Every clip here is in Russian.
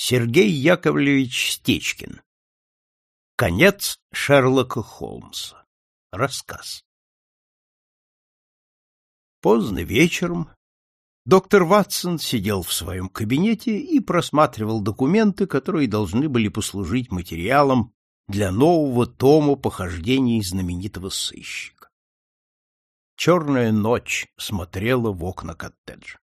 Сергей Яковлевич Стечкин. Конец Шерлока Холмса. Рассказ. Поздно вечером доктор Ватсон сидел в своем кабинете и просматривал документы, которые должны были послужить материалом для нового тома похождений знаменитого сыщика. Черная ночь смотрела в окна коттеджа.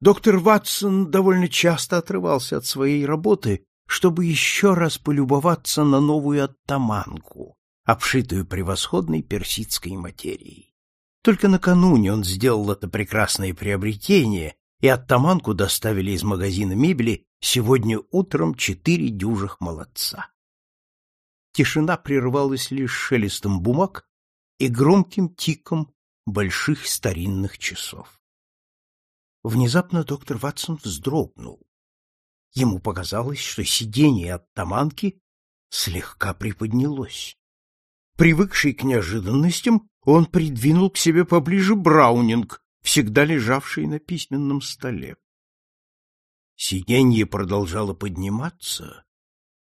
Доктор Ватсон довольно часто отрывался от своей работы, чтобы еще раз полюбоваться на новую оттаманку, обшитую превосходной персидской материей. Только накануне он сделал это прекрасное приобретение, и оттаманку доставили из магазина мебели сегодня утром четыре дюжих молодца. Тишина прервалась лишь шелестом бумаг и громким тиком больших старинных часов. Внезапно доктор Ватсон вздрогнул. Ему показалось, что сиденье от таманки слегка приподнялось. Привыкший к неожиданностям, он придвинул к себе поближе Браунинг, всегда лежавший на письменном столе. Сиденье продолжало подниматься,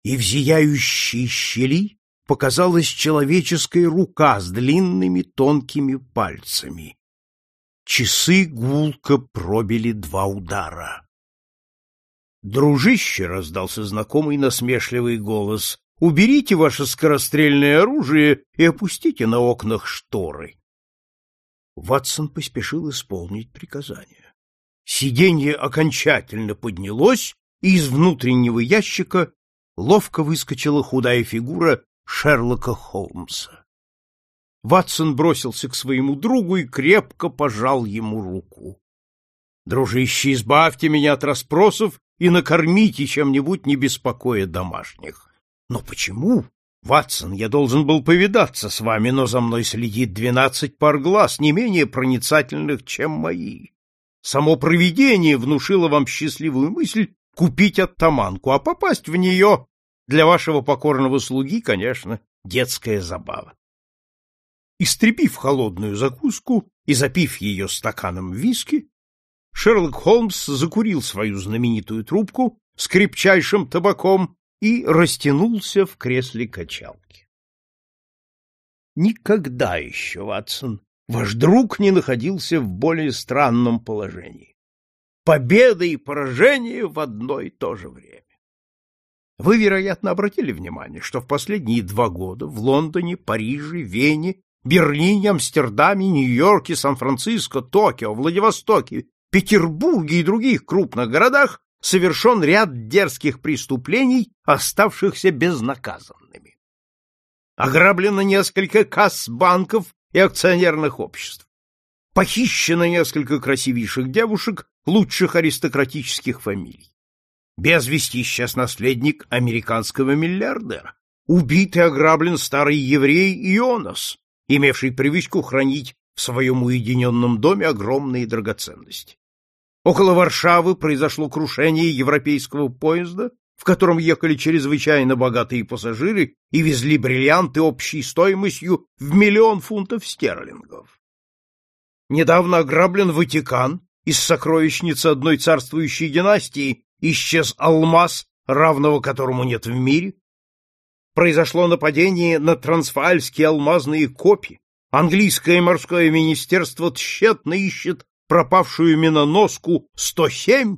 и в зияющей щели показалась человеческая рука с длинными тонкими пальцами. Часы гулко пробили два удара. «Дружище!» — раздался знакомый насмешливый голос. «Уберите ваше скорострельное оружие и опустите на окнах шторы». Ватсон поспешил исполнить приказание. Сиденье окончательно поднялось, и из внутреннего ящика ловко выскочила худая фигура Шерлока Холмса. Ватсон бросился к своему другу и крепко пожал ему руку. Дружище, избавьте меня от расспросов и накормите чем-нибудь, не беспокоя домашних. Но почему? Ватсон, я должен был повидаться с вами, но за мной следит двенадцать пар глаз, не менее проницательных, чем мои. Само провидение внушило вам счастливую мысль купить оттаманку, а попасть в нее для вашего покорного слуги, конечно, детская забава. Истребив холодную закуску и запив ее стаканом виски, Шерлок Холмс закурил свою знаменитую трубку с крепчайшим табаком и растянулся в кресле качалки. Никогда еще, Ватсон, ваш друг не находился в более странном положении. Победа и поражение в одно и то же время. Вы, вероятно, обратили внимание, что в последние два года в Лондоне, Париже, Вене Берлине, Амстердаме, Нью-Йорке, Сан-Франциско, Токио, Владивостоке, Петербурге и других крупных городах совершен ряд дерзких преступлений, оставшихся безнаказанными. Ограблено несколько касс банков и акционерных обществ. Похищено несколько красивейших девушек лучших аристократических фамилий. Без вести исчез наследник американского миллиардера. Убит и ограблен старый еврей Ионас, имевший привычку хранить в своем уединенном доме огромные драгоценности. Около Варшавы произошло крушение европейского поезда, в котором ехали чрезвычайно богатые пассажиры и везли бриллианты общей стоимостью в миллион фунтов стерлингов. Недавно ограблен Ватикан, из сокровищницы одной царствующей династии исчез алмаз, равного которому нет в мире, произошло нападение на трансваальские алмазные копи. Английское морское министерство тщетно ищет пропавшую миноноску 107.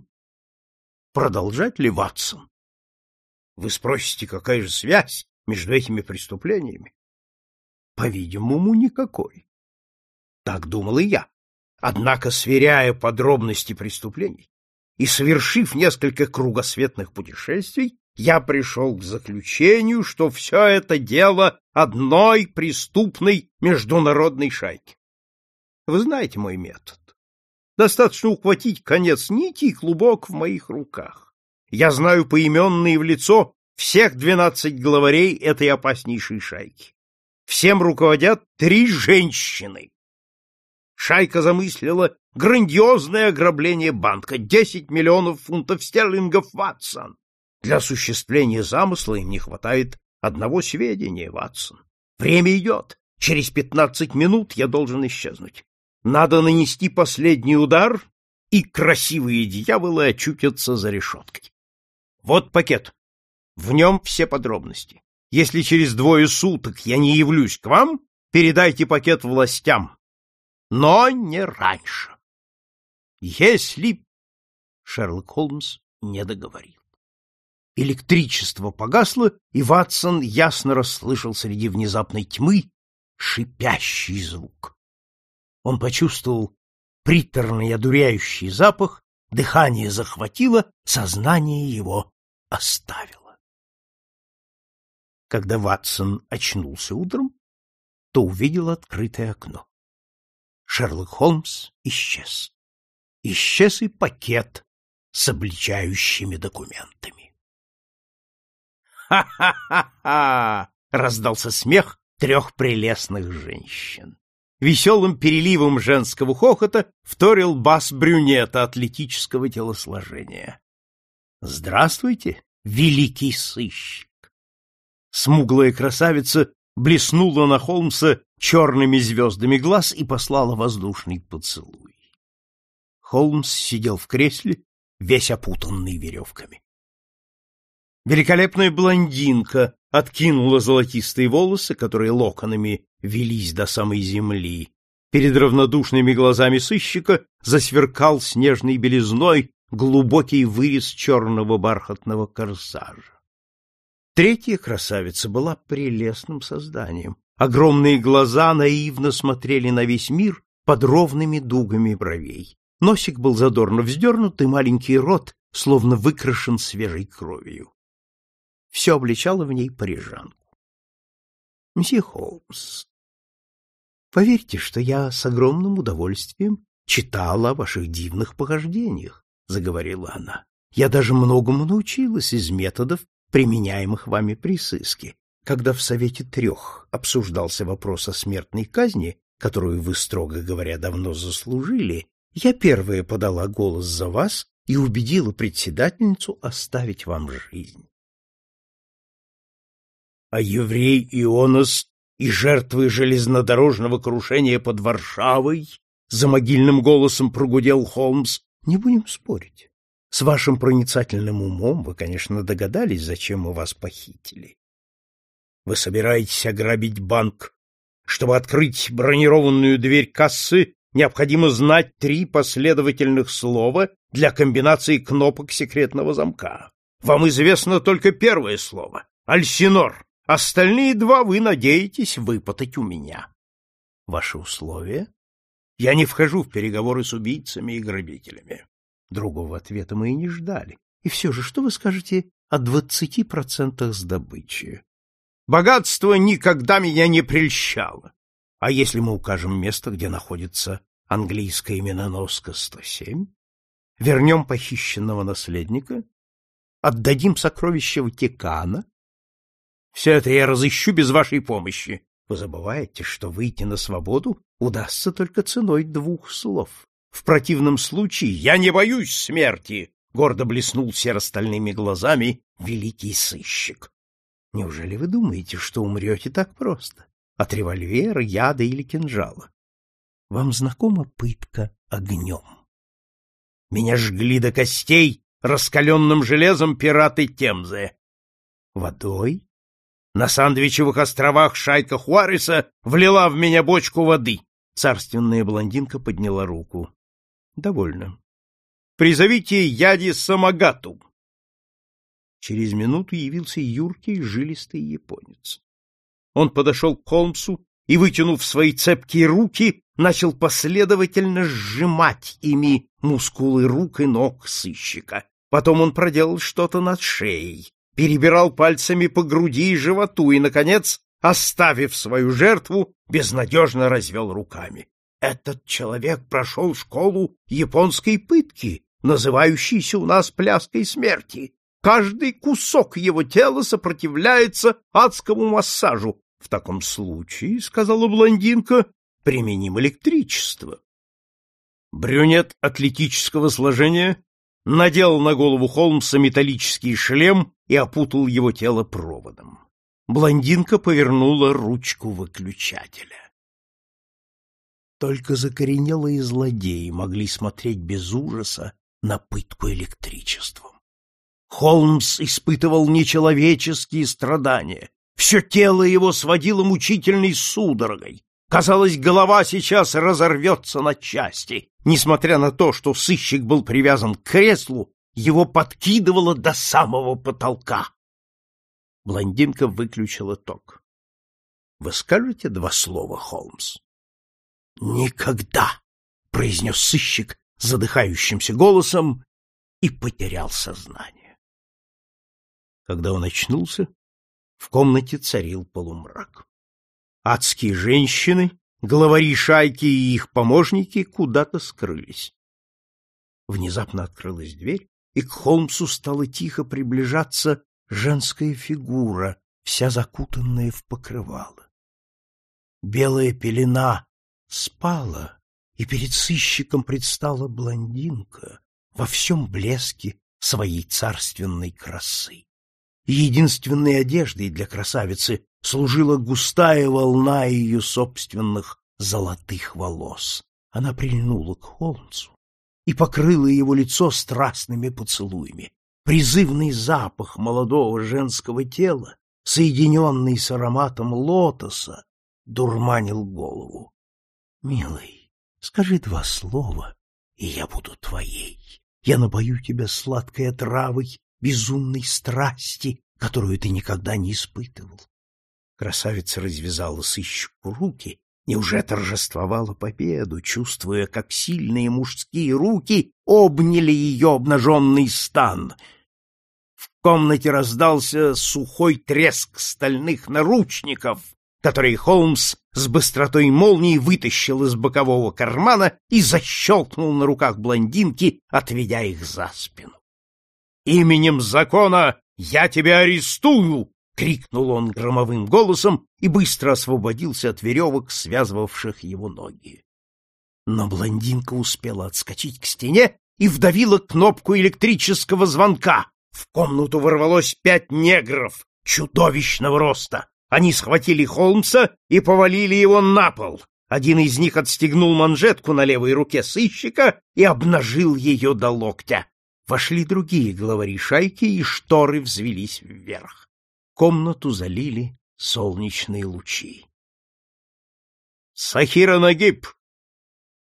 Продолжать ли, Ватсон? Вы спросите, какая же связь между этими преступлениями? По-видимому, никакой. Так думал и я. Однако, сверяя подробности преступлений и совершив несколько кругосветных путешествий, я пришел к заключению, что все это дело одной преступной международной шайки. Вы знаете мой метод. Достаточно ухватить конец нити и клубок в моих руках. Я знаю поименные в лицо всех двенадцать главарей этой опаснейшей шайки. Всем руководят три женщины. Шайка замыслила грандиозное ограбление банка — десять миллионов фунтов стерлингов, Ватсон. Для осуществления замысла им не хватает одного сведения, Ватсон. Время идет. Через пятнадцать минут я должен исчезнуть. Надо нанести последний удар, и красивые дьяволы очутятся за решеткой. Вот пакет. В нем все подробности. Если через двое суток я не явлюсь к вам, передайте пакет властям. Но не раньше. Если... Шерлок Холмс не договорил. Электричество погасло, и Ватсон ясно расслышал среди внезапной тьмы шипящий звук. Он почувствовал приторный одуряющий запах, дыхание захватило, сознание его оставило. Когда Ватсон очнулся утром, то увидел открытое окно. Шерлок Холмс исчез. Исчез и пакет с обличающими документами. «Ха-ха-ха-ха!» — раздался смех трех прелестных женщин. Веселым переливом женского хохота вторил бас брюнета атлетического телосложения. «Здравствуйте, великий сыщик!» Смуглая красавица блеснула на Холмса черными звездами глаз и послала воздушный поцелуй. Холмс сидел в кресле, весь опутанный веревками. Великолепная блондинка откинула золотистые волосы, которые локонами велись до самой земли. Перед равнодушными глазами сыщика засверкал снежной белизной глубокий вырез черного бархатного корсажа. Третья красавица была прелестным созданием. Огромные глаза наивно смотрели на весь мир под ровными дугами бровей. Носик был задорно вздернут, и маленький рот словно выкрашен свежей кровью. Все обличало в ней парижанку. — Мсье Холмс, поверьте, что я с огромным удовольствием читала о ваших дивных похождениях, — заговорила она. — Я даже многому научилась из методов, применяемых вами при сыске. Когда в Совете Трех обсуждался вопрос о смертной казни, которую вы, строго говоря, давно заслужили, я первая подала голос за вас и убедила председательницу оставить вам жизнь а еврей Ионос и жертвы железнодорожного крушения под Варшавой, за могильным голосом прогудел Холмс, не будем спорить. С вашим проницательным умом вы, конечно, догадались, зачем мы вас похитили. Вы собираетесь ограбить банк. Чтобы открыть бронированную дверь кассы, необходимо знать три последовательных слова для комбинации кнопок секретного замка. Вам известно только первое слово — Альсинор. Остальные два вы надеетесь выпытать у меня. Ваши условия? Я не вхожу в переговоры с убийцами и грабителями. Другого ответа мы и не ждали. И все же, что вы скажете о двадцати процентах с добычи? Богатство никогда меня не прельщало. А если мы укажем место, где находится английская именоноска 107? Вернем похищенного наследника? Отдадим сокровища Ватикана? Все это я разыщу без вашей помощи. Вы забываете, что выйти на свободу удастся только ценой двух слов. В противном случае я не боюсь смерти, — гордо блеснул серо-стальными глазами великий сыщик. Неужели вы думаете, что умрете так просто? От револьвера, яда или кинжала? Вам знакома пытка огнем? Меня жгли до костей раскаленным железом пираты Темзы. Водой? На Сандвичевых островах шайка Хуареса влила в меня бочку воды. Царственная блондинка подняла руку. Довольно. Призовите Яди Самагату. Через минуту явился юркий жилистый японец. Он подошел к Холмсу и, вытянув свои цепкие руки, начал последовательно сжимать ими мускулы рук и ног сыщика. Потом он проделал что-то над шеей перебирал пальцами по груди и животу и, наконец, оставив свою жертву, безнадежно развел руками. Этот человек прошел школу японской пытки, называющейся у нас пляской смерти. Каждый кусок его тела сопротивляется адскому массажу. В таком случае, — сказала блондинка, — применим электричество. Брюнет атлетического сложения надел на голову Холмса металлический шлем и опутал его тело проводом. Блондинка повернула ручку выключателя. Только закоренелые злодеи могли смотреть без ужаса на пытку электричеством. Холмс испытывал нечеловеческие страдания. Все тело его сводило мучительной судорогой. Казалось, голова сейчас разорвется на части. Несмотря на то, что сыщик был привязан к креслу, его подкидывало до самого потолка. Блондинка выключила ток. — Вы скажете два слова, Холмс? — Никогда! — произнес сыщик задыхающимся голосом и потерял сознание. Когда он очнулся, в комнате царил полумрак. Адские женщины, главари шайки и их помощники куда-то скрылись. Внезапно открылась дверь, и к Холмсу стала тихо приближаться женская фигура, вся закутанная в покрывало. Белая пелена спала, и перед сыщиком предстала блондинка во всем блеске своей царственной красы. Единственной одеждой для красавицы служила густая волна ее собственных золотых волос. Она прильнула к Холмсу и покрыла его лицо страстными поцелуями. Призывный запах молодого женского тела, соединенный с ароматом лотоса, дурманил голову. — Милый, скажи два слова, и я буду твоей. Я напою тебя сладкой отравой безумной страсти, которую ты никогда не испытывал. Красавица развязала сыщику руки и уже торжествовала победу, чувствуя, как сильные мужские руки обняли ее обнаженный стан. В комнате раздался сухой треск стальных наручников, которые Холмс с быстротой молнии вытащил из бокового кармана и защелкнул на руках блондинки, отведя их за спину. «Именем закона я тебя арестую!» Крикнул он громовым голосом и быстро освободился от веревок, связывавших его ноги. Но блондинка успела отскочить к стене и вдавила кнопку электрического звонка. В комнату ворвалось пять негров чудовищного роста. Они схватили Холмса и повалили его на пол. Один из них отстегнул манжетку на левой руке сыщика и обнажил ее до локтя. Вошли другие главари шайки, и шторы взвелись вверх комнату залили солнечные лучи. «Сахира Нагиб,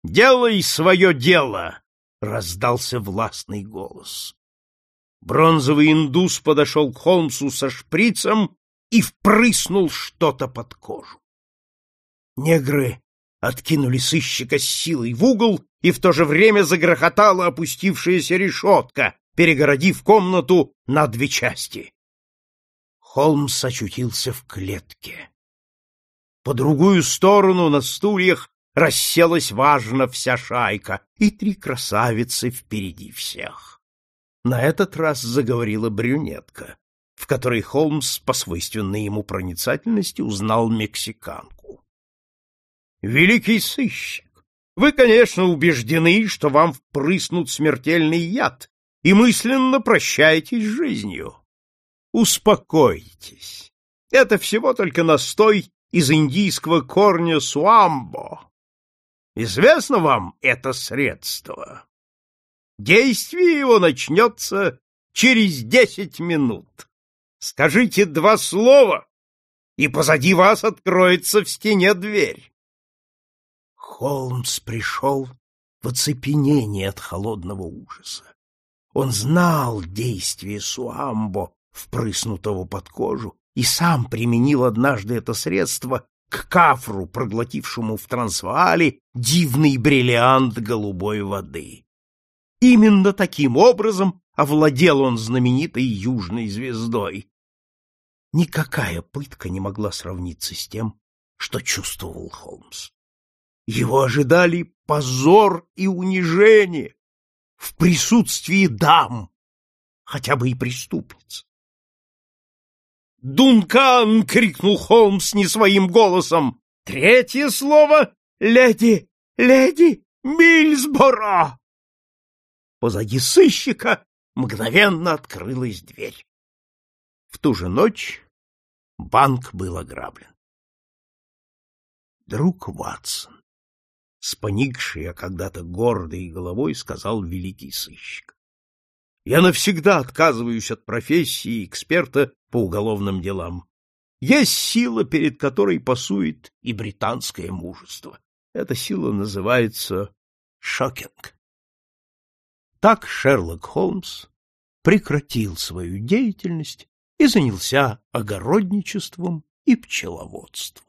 делай свое дело!» — раздался властный голос. Бронзовый индус подошел к Холмсу со шприцем и впрыснул что-то под кожу. Негры откинули сыщика с силой в угол, и в то же время загрохотала опустившаяся решетка, перегородив комнату на две части. Холмс очутился в клетке. По другую сторону на стульях расселась важно вся шайка, и три красавицы впереди всех. На этот раз заговорила брюнетка, в которой Холмс по свойственной ему проницательности узнал мексиканку. «Великий сыщик, вы, конечно, убеждены, что вам впрыснут смертельный яд, и мысленно прощаетесь с жизнью. Успокойтесь. Это всего только настой из индийского корня суамбо. Известно вам это средство? Действие его начнется через десять минут. Скажите два слова, и позади вас откроется в стене дверь. Холмс пришел в оцепенение от холодного ужаса. Он знал действие Суамбо впрыснутого под кожу, и сам применил однажды это средство к кафру, проглотившему в Трансваале дивный бриллиант голубой воды. Именно таким образом овладел он знаменитой южной звездой. Никакая пытка не могла сравниться с тем, что чувствовал Холмс. Его ожидали позор и унижение в присутствии дам, хотя бы и преступниц. «Дункан!» — крикнул Холмс не своим голосом. «Третье слово — леди, леди Мильсборо!» Позади сыщика мгновенно открылась дверь. В ту же ночь банк был ограблен. Друг Ватсон, с поникшей, а когда-то гордой головой, сказал великий сыщик. Я навсегда отказываюсь от профессии эксперта по уголовным делам. Есть сила, перед которой пасует и британское мужество. Эта сила называется шокинг. Так Шерлок Холмс прекратил свою деятельность и занялся огородничеством и пчеловодством.